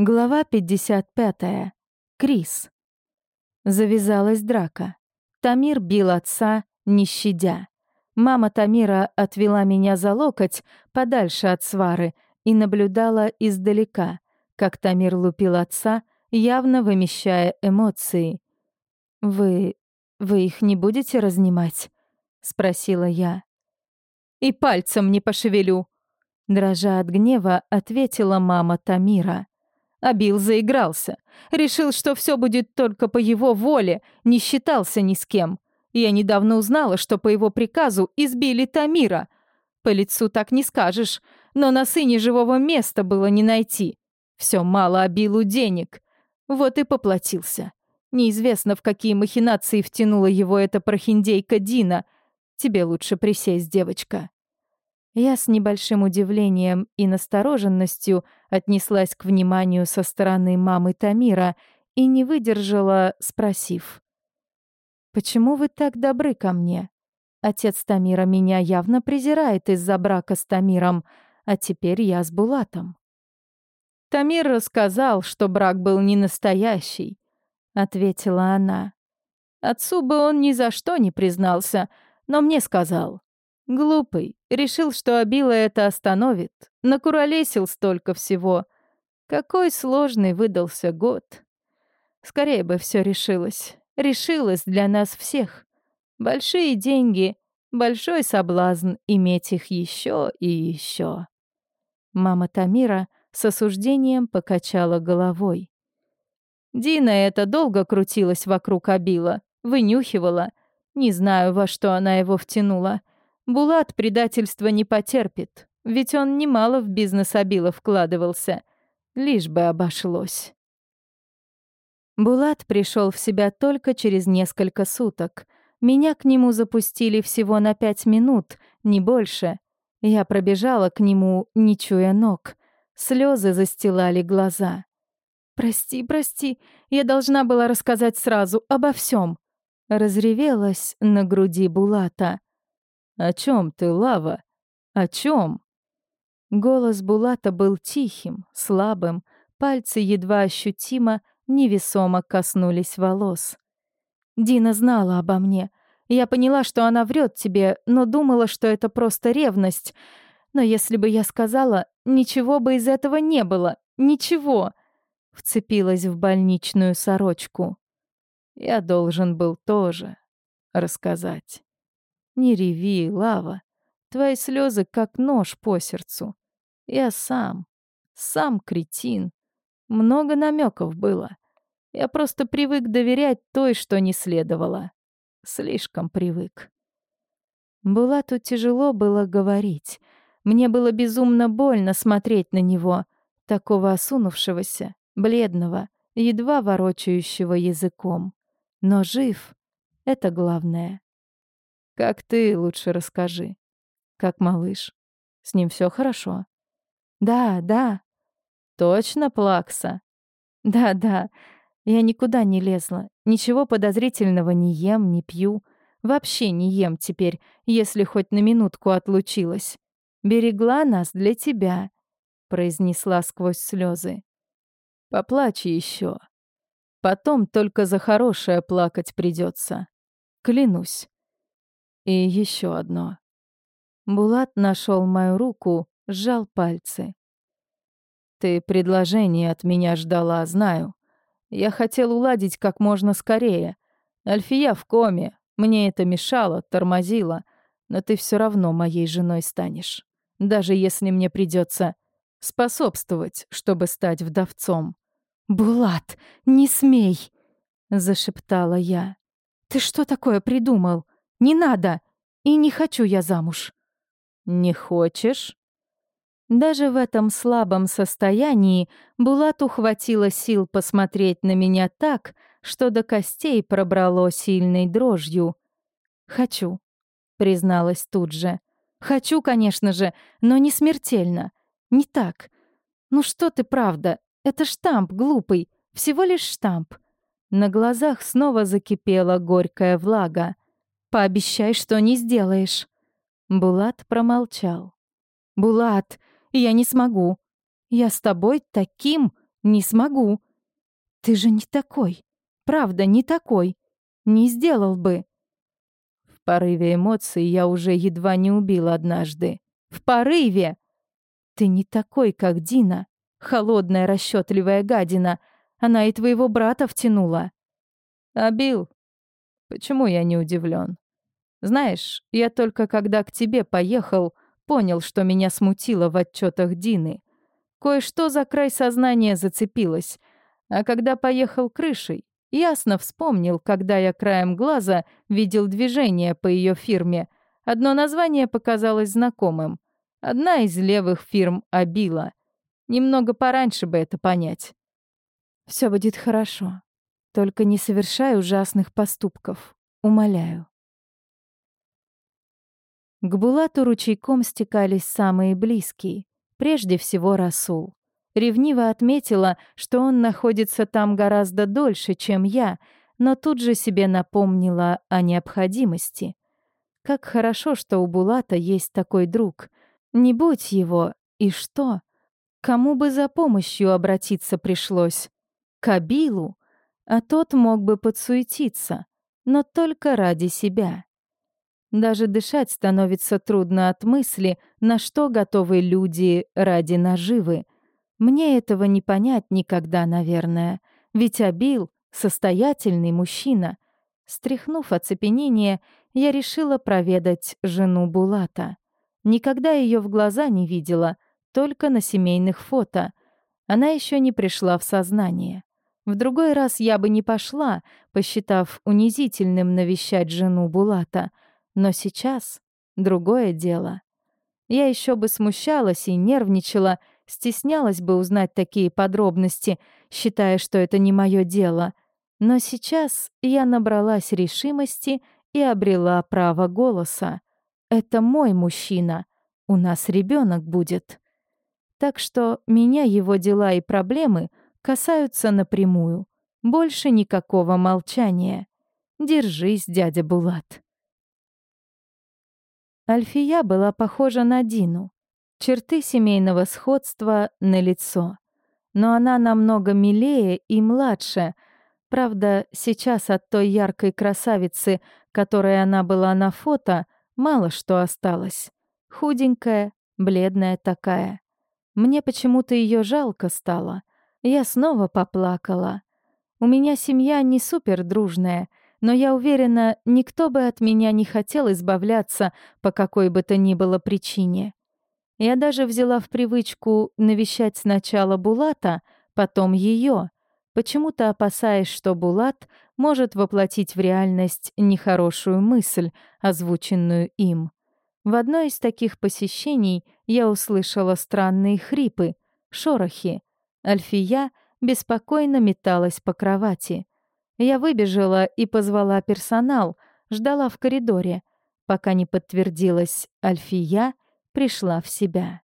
Глава 55. Крис. Завязалась драка. Тамир бил отца, не щадя. Мама Тамира отвела меня за локоть подальше от свары и наблюдала издалека, как Тамир лупил отца, явно вымещая эмоции. «Вы... вы их не будете разнимать?» — спросила я. «И пальцем не пошевелю!» Дрожа от гнева, ответила мама Тамира. А Билл заигрался. Решил, что все будет только по его воле, не считался ни с кем. Я недавно узнала, что по его приказу избили Тамира. По лицу так не скажешь, но на сыне живого места было не найти. Все мало обилу денег. Вот и поплатился. Неизвестно, в какие махинации втянула его эта прохиндейка Дина. Тебе лучше присесть, девочка. Я с небольшим удивлением и настороженностью отнеслась к вниманию со стороны мамы Тамира и не выдержала, спросив. «Почему вы так добры ко мне? Отец Тамира меня явно презирает из-за брака с Тамиром, а теперь я с Булатом». «Тамир рассказал, что брак был не настоящий», — ответила она. «Отцу бы он ни за что не признался, но мне сказал. Глупый. Решил, что обила это остановит. Накуролесил столько всего. Какой сложный выдался год. Скорее бы все решилось. Решилось для нас всех. Большие деньги, большой соблазн иметь их еще и еще. Мама Тамира с осуждением покачала головой. Дина это долго крутилась вокруг обила, вынюхивала. Не знаю, во что она его втянула. Булат предательства не потерпит, ведь он немало в бизнес Абила вкладывался. Лишь бы обошлось. Булат пришел в себя только через несколько суток. Меня к нему запустили всего на пять минут, не больше. Я пробежала к нему, не чуя ног. Слезы застилали глаза. «Прости, прости, я должна была рассказать сразу обо всем. Разревелась на груди Булата. «О чем ты, Лава? О чем? Голос Булата был тихим, слабым, пальцы едва ощутимо, невесомо коснулись волос. «Дина знала обо мне. Я поняла, что она врет тебе, но думала, что это просто ревность. Но если бы я сказала, ничего бы из этого не было. Ничего!» Вцепилась в больничную сорочку. «Я должен был тоже рассказать». Не реви, Лава. Твои слезы как нож по сердцу. Я сам, сам кретин. Много намеков было. Я просто привык доверять той, что не следовало. Слишком привык. Булату тяжело было говорить. Мне было безумно больно смотреть на него, такого осунувшегося, бледного, едва ворочающего языком. Но жив — это главное. Как ты лучше расскажи. Как малыш? С ним все хорошо? Да, да. Точно, Плакса? Да, да. Я никуда не лезла. Ничего подозрительного не ем, не пью. Вообще не ем теперь, если хоть на минутку отлучилась. Берегла нас для тебя, произнесла сквозь слезы. Поплачь еще. Потом только за хорошее плакать придется. Клянусь. И еще одно. Булат нашел мою руку, сжал пальцы. Ты предложение от меня ждала, знаю. Я хотел уладить как можно скорее. Альфия в коме. Мне это мешало, тормозило. Но ты все равно моей женой станешь. Даже если мне придется способствовать, чтобы стать вдовцом. «Булат, не смей!» — зашептала я. «Ты что такое придумал? Не надо! И не хочу я замуж». «Не хочешь?» Даже в этом слабом состоянии Булату хватило сил посмотреть на меня так, что до костей пробрало сильной дрожью. «Хочу», — призналась тут же. «Хочу, конечно же, но не смертельно. Не так. Ну что ты, правда, это штамп глупый, всего лишь штамп». На глазах снова закипела горькая влага. Пообещай, что не сделаешь». Булат промолчал. «Булат, я не смогу. Я с тобой таким Не смогу. Ты же не такой. Правда, не такой. Не сделал бы. В порыве эмоций я уже едва не убил однажды. В порыве! Ты не такой, как Дина. Холодная, расчетливая гадина. Она и твоего брата втянула. Абил, почему я не удивлен? Знаешь, я только когда к тебе поехал, понял, что меня смутило в отчетах Дины. Кое-что за край сознания зацепилось. А когда поехал крышей, ясно вспомнил, когда я краем глаза видел движение по ее фирме. Одно название показалось знакомым. Одна из левых фирм Абила. Немного пораньше бы это понять. Все будет хорошо. Только не совершай ужасных поступков. Умоляю. К Булату ручейком стекались самые близкие. Прежде всего Расул. Ревниво отметила, что он находится там гораздо дольше, чем я, но тут же себе напомнила о необходимости. Как хорошо, что у Булата есть такой друг. Не будь его, и что? Кому бы за помощью обратиться пришлось? Кабилу? А тот мог бы подсуетиться, но только ради себя. Даже дышать становится трудно от мысли, на что готовы люди ради наживы. Мне этого не понять никогда, наверное. Ведь Абил — состоятельный мужчина. Стряхнув оцепенение, я решила проведать жену Булата. Никогда ее в глаза не видела, только на семейных фото. Она еще не пришла в сознание. В другой раз я бы не пошла, посчитав унизительным навещать жену Булата. Но сейчас другое дело. Я еще бы смущалась и нервничала, стеснялась бы узнать такие подробности, считая, что это не мое дело. Но сейчас я набралась решимости и обрела право голоса. Это мой мужчина. У нас ребенок будет. Так что меня его дела и проблемы — касаются напрямую. Больше никакого молчания. Держись, дядя Булат. Альфия была похожа на Дину. Черты семейного сходства на лицо. Но она намного милее и младше. Правда, сейчас от той яркой красавицы, которой она была на фото, мало что осталось. Худенькая, бледная такая. Мне почему-то ее жалко стало. Я снова поплакала. У меня семья не супер дружная, но я уверена, никто бы от меня не хотел избавляться по какой бы то ни было причине. Я даже взяла в привычку навещать сначала Булата, потом ее, почему-то опасаясь, что Булат может воплотить в реальность нехорошую мысль, озвученную им. В одной из таких посещений я услышала странные хрипы, шорохи, Альфия беспокойно металась по кровати. Я выбежала и позвала персонал, ждала в коридоре, пока не подтвердилась Альфия пришла в себя.